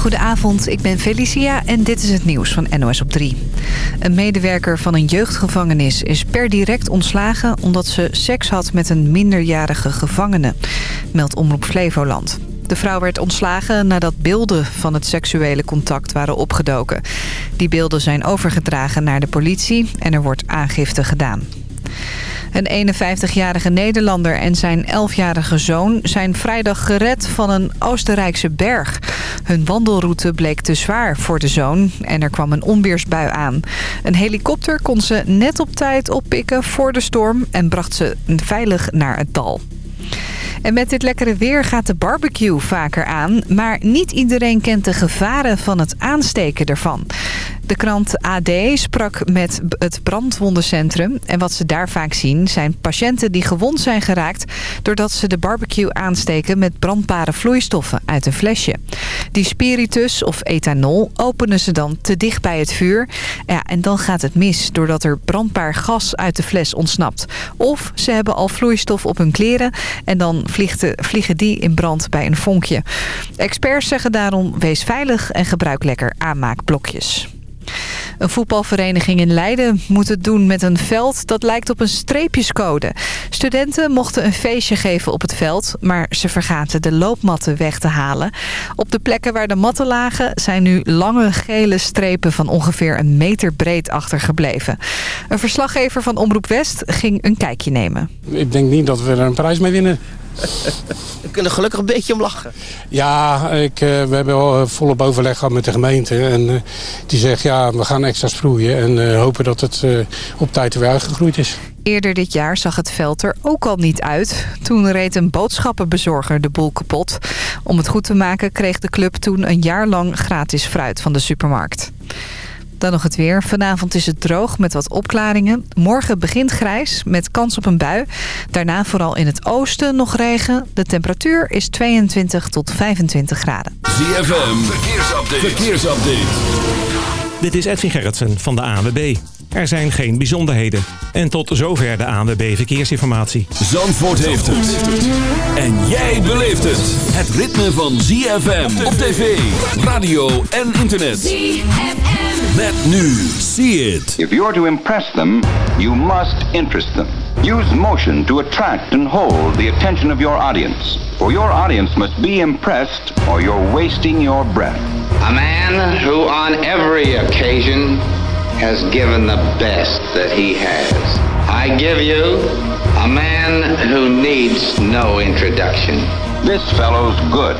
Goedenavond, ik ben Felicia en dit is het nieuws van NOS op 3. Een medewerker van een jeugdgevangenis is per direct ontslagen... omdat ze seks had met een minderjarige gevangene, meldt Omroep Flevoland. De vrouw werd ontslagen nadat beelden van het seksuele contact waren opgedoken. Die beelden zijn overgedragen naar de politie en er wordt aangifte gedaan. Een 51-jarige Nederlander en zijn 11-jarige zoon zijn vrijdag gered van een Oostenrijkse berg. Hun wandelroute bleek te zwaar voor de zoon en er kwam een onweersbui aan. Een helikopter kon ze net op tijd oppikken voor de storm en bracht ze veilig naar het dal. En met dit lekkere weer gaat de barbecue vaker aan. Maar niet iedereen kent de gevaren van het aansteken ervan. De krant AD sprak met het brandwondencentrum. En wat ze daar vaak zien zijn patiënten die gewond zijn geraakt... doordat ze de barbecue aansteken met brandbare vloeistoffen uit een flesje. Die spiritus of ethanol openen ze dan te dicht bij het vuur. Ja, en dan gaat het mis doordat er brandbaar gas uit de fles ontsnapt. Of ze hebben al vloeistof op hun kleren en dan vliegen die in brand bij een vonkje. Experts zeggen daarom wees veilig en gebruik lekker aanmaakblokjes. Een voetbalvereniging in Leiden moet het doen met een veld dat lijkt op een streepjescode. Studenten mochten een feestje geven op het veld, maar ze vergaten de loopmatten weg te halen. Op de plekken waar de matten lagen zijn nu lange gele strepen van ongeveer een meter breed achtergebleven. Een verslaggever van Omroep West ging een kijkje nemen. Ik denk niet dat we er een prijs mee winnen. We kunnen gelukkig een beetje om lachen. Ja, ik, uh, we hebben al volop overleg gehad met de gemeente. En uh, die zegt, ja, we gaan extra sproeien. En uh, hopen dat het op tijd weer uitgegroeid is. Eerder dit jaar zag het veld er ook al niet uit. Toen reed een boodschappenbezorger de boel kapot. Om het goed te maken kreeg de club toen een jaar lang gratis fruit van de supermarkt. Dan nog het weer. Vanavond is het droog met wat opklaringen. Morgen begint grijs met kans op een bui. Daarna vooral in het oosten nog regen. De temperatuur is 22 tot 25 graden. ZFM, verkeersupdate. verkeersupdate. Dit is Edwin Gerritsen van de ANWB. Er zijn geen bijzonderheden. En tot zover de ANWB Verkeersinformatie. Zandvoort heeft het. En jij beleeft het. Het ritme van ZFM op tv, radio en internet. ZFM. Met nu. See it. If you're to impress them, you must interest them. Use motion to attract and hold the attention of your audience. For your audience must be impressed or you're wasting your breath. A man who on every occasion has given the best that he has. I give you a man who needs no introduction. This fellow's good.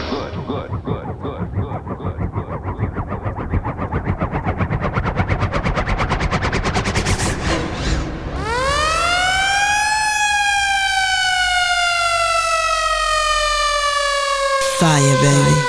Fire, baby.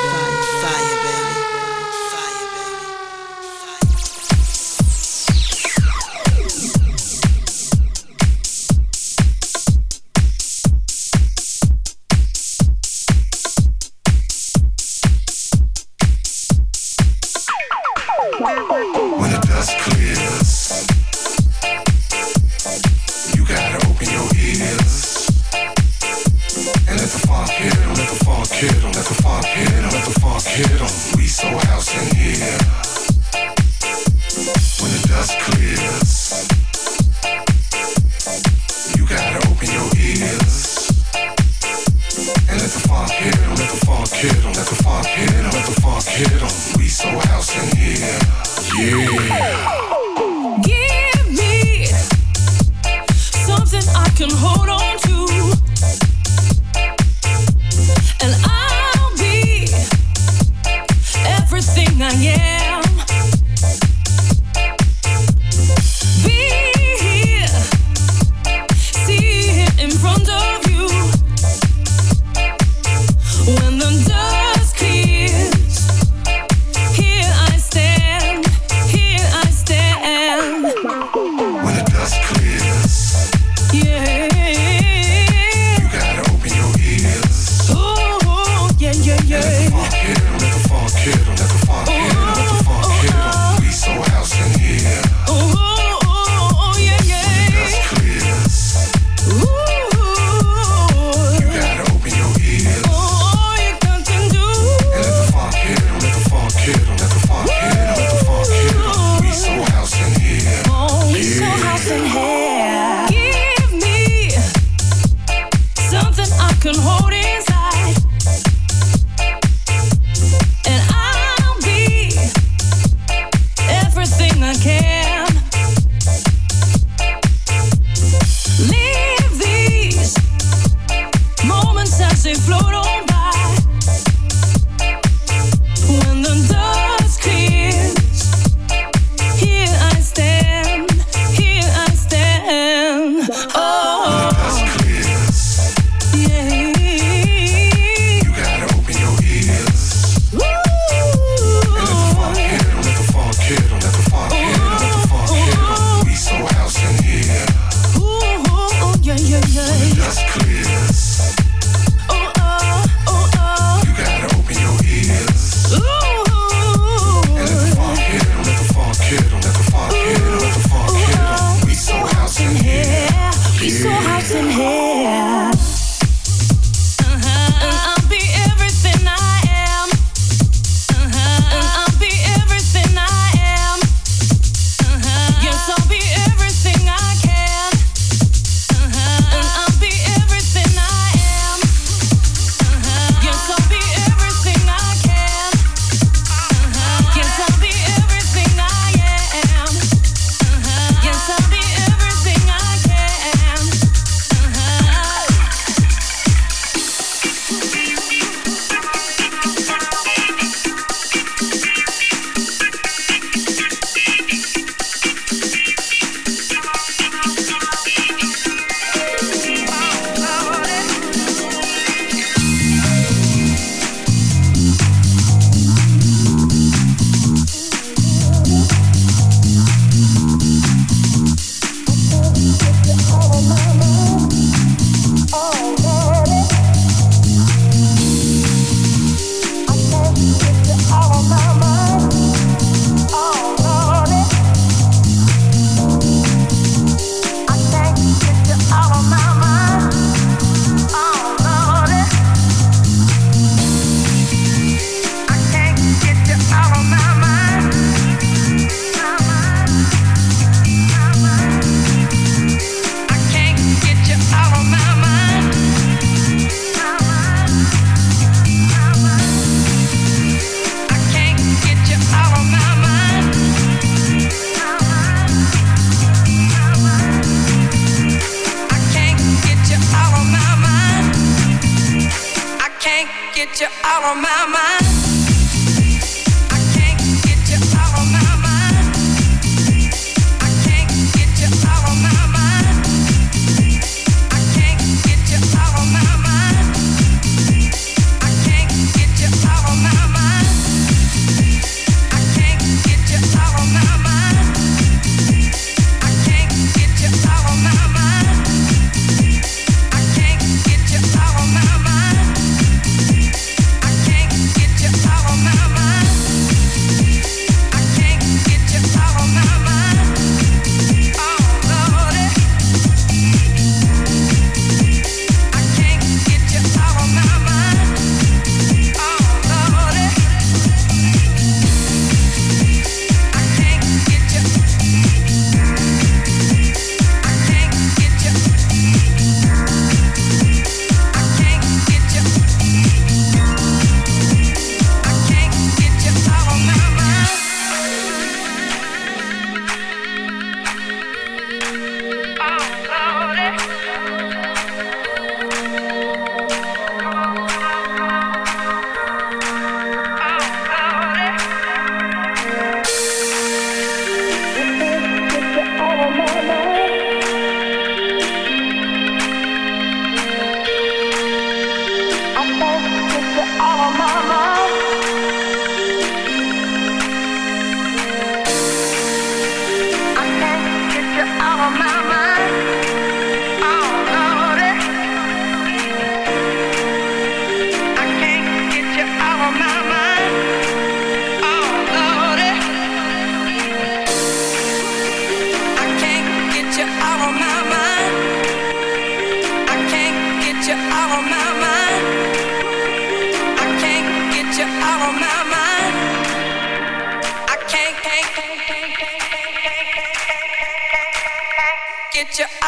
my mind.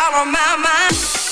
out of my mind.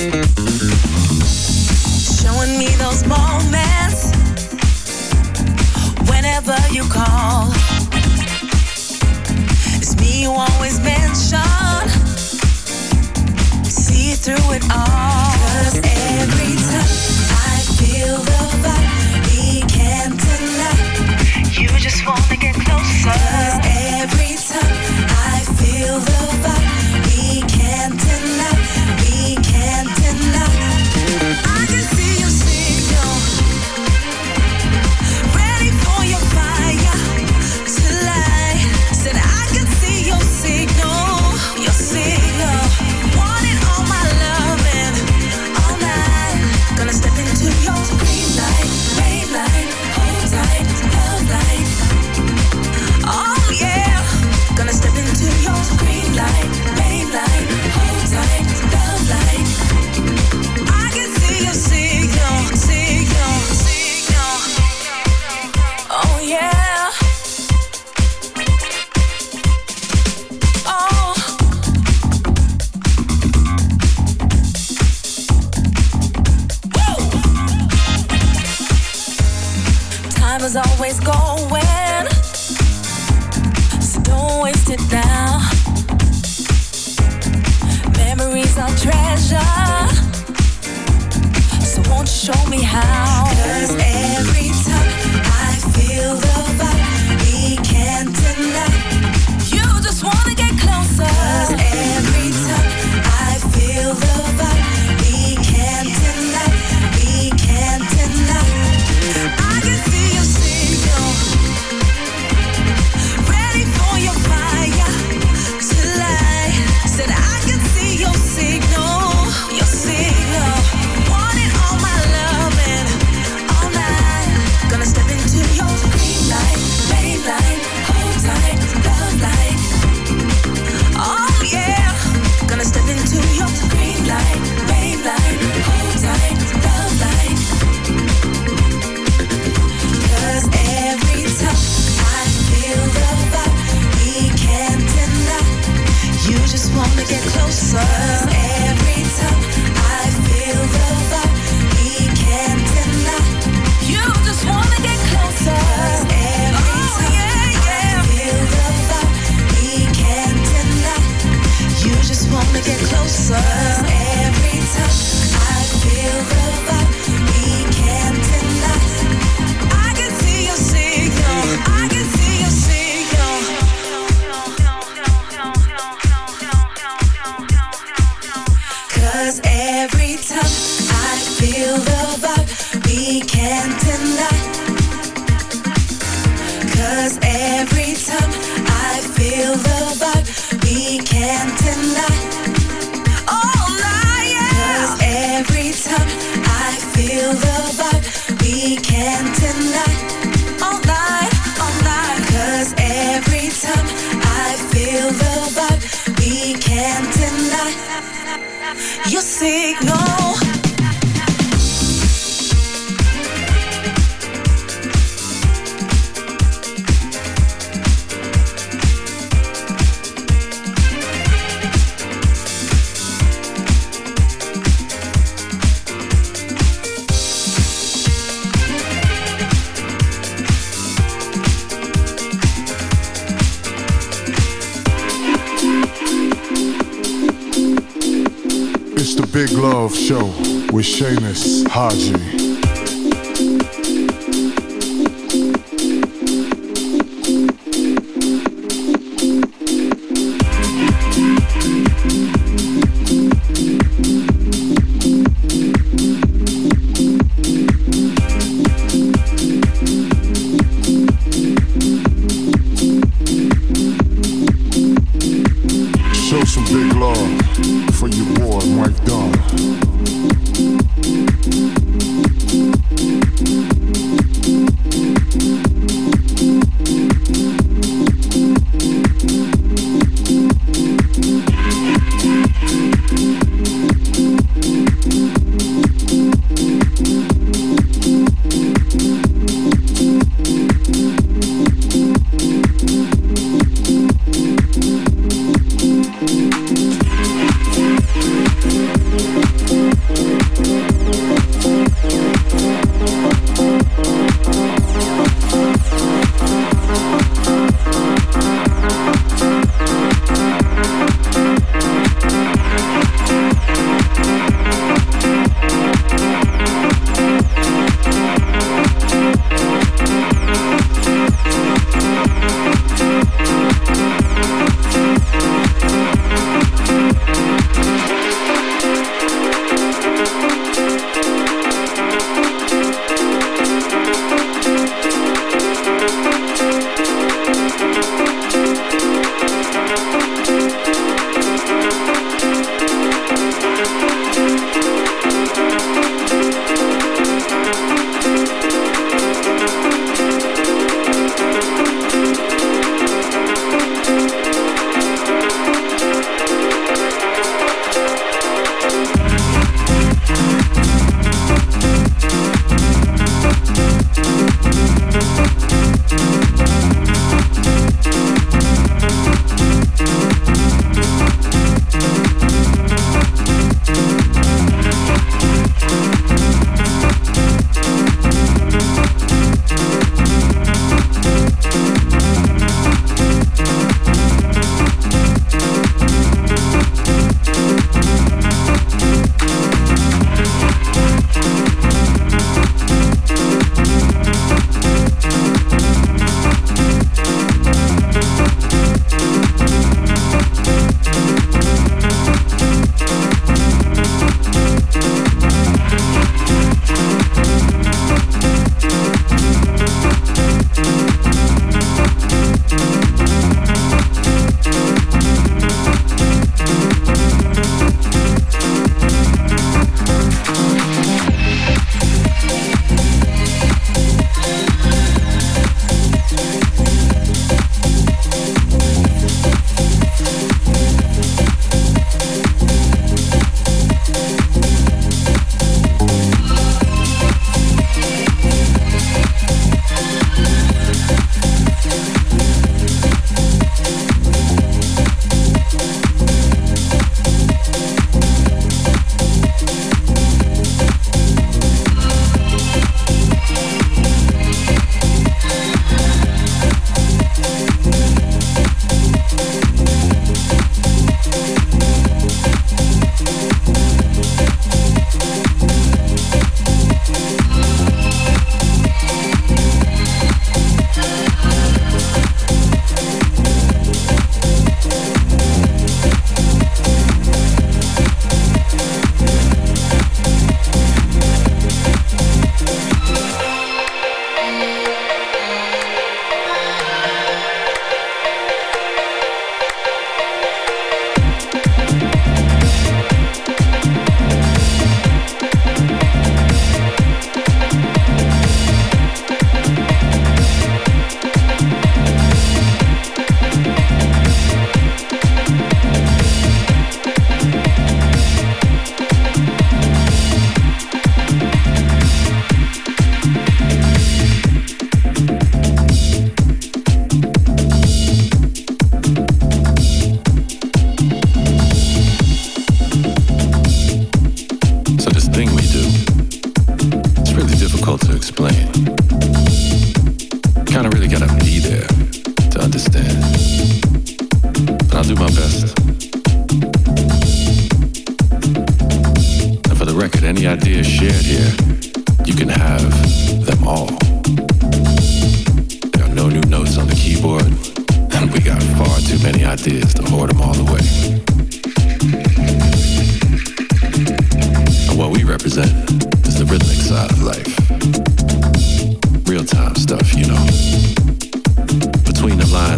Showing me those moments whenever you call. It's me you always mention. See through it all. Cause every time I feel the vibe, we can't deny. You just wanna get closer. Big Love Show with Seamus Haji.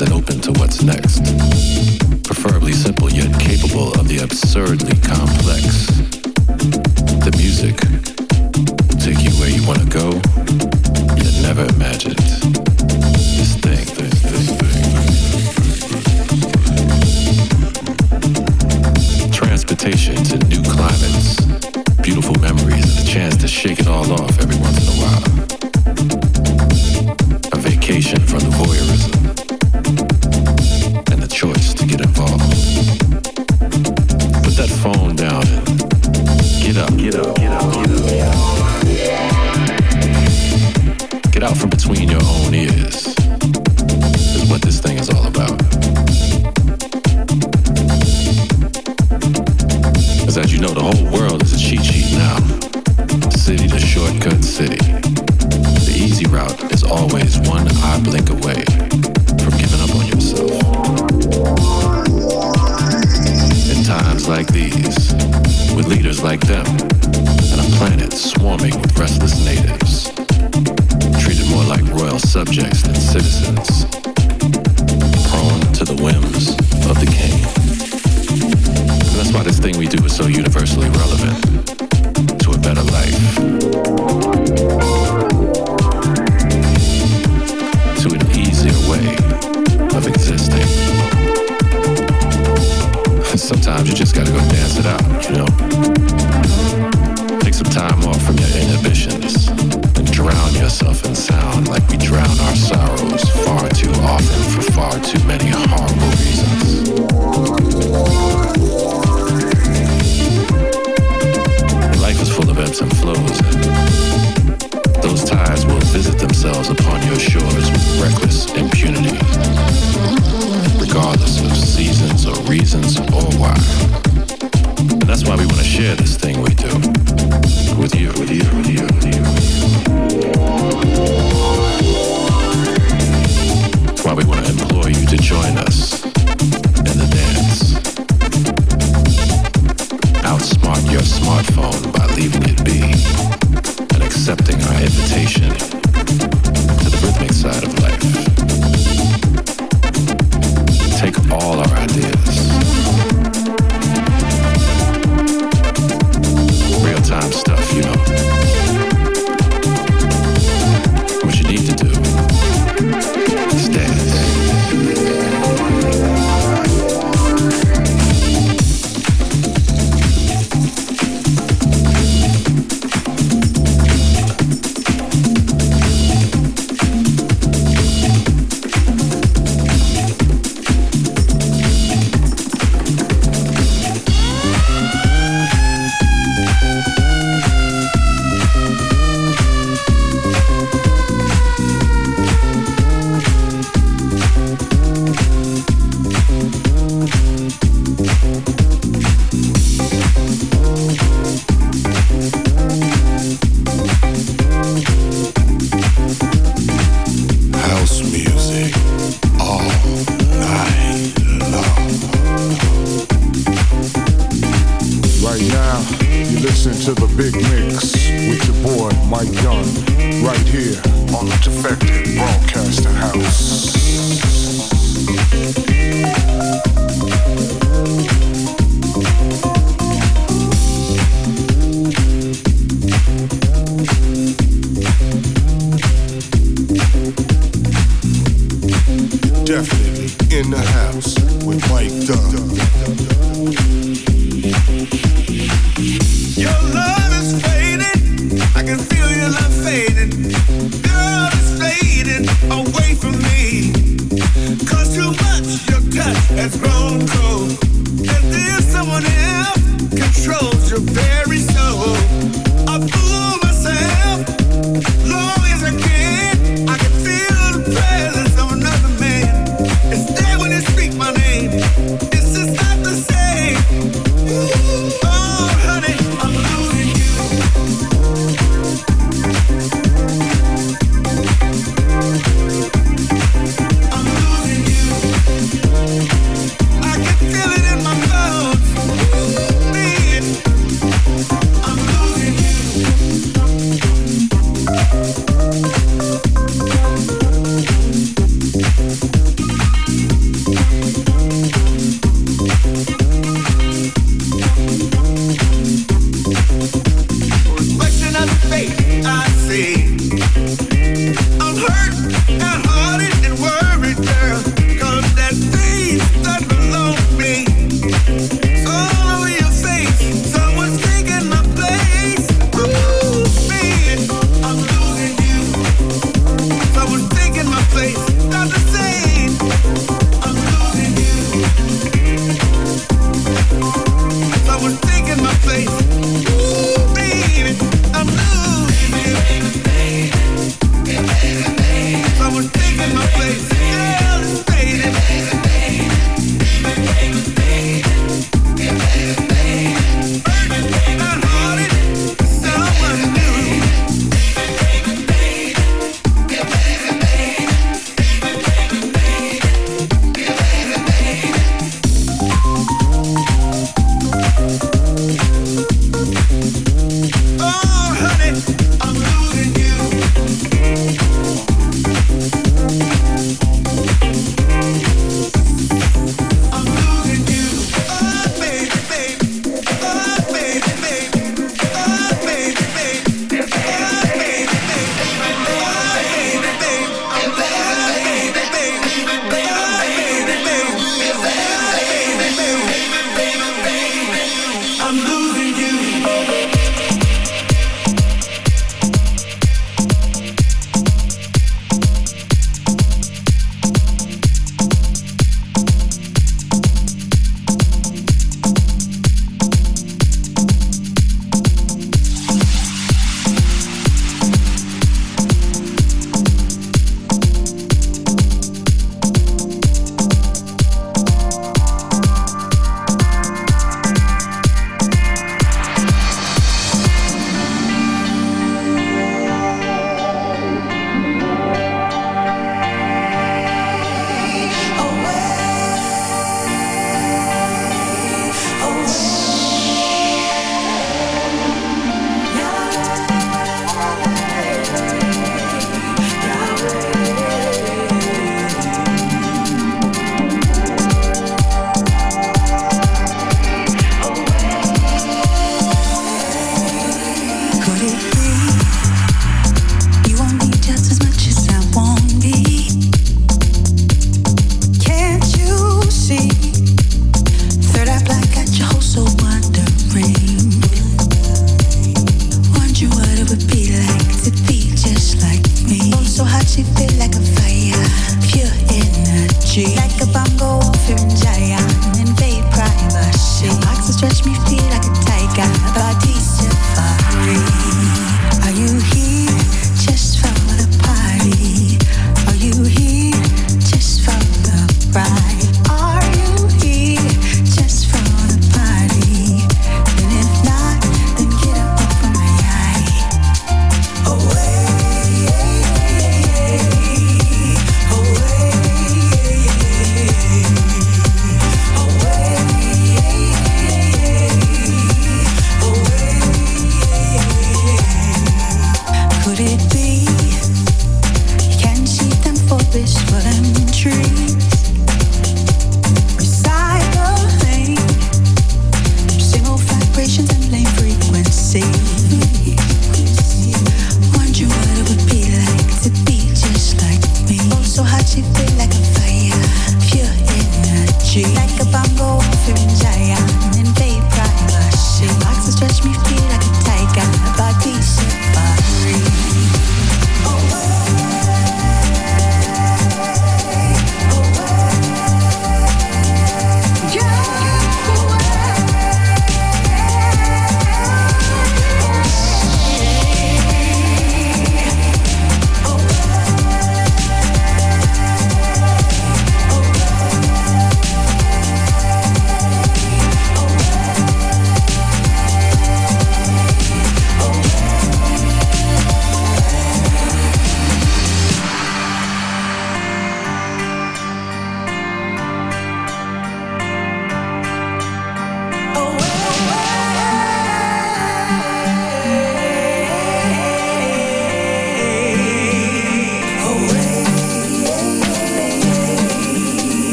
and open to what's next. Preferably simple yet capable of the absurdly complex. The music, take you where you want to go, yet never imagined. This thing, this thing, thing. Transportation to new climates, beautiful memories, and the chance to shake it all off every once upon your shore.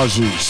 Ozzy's.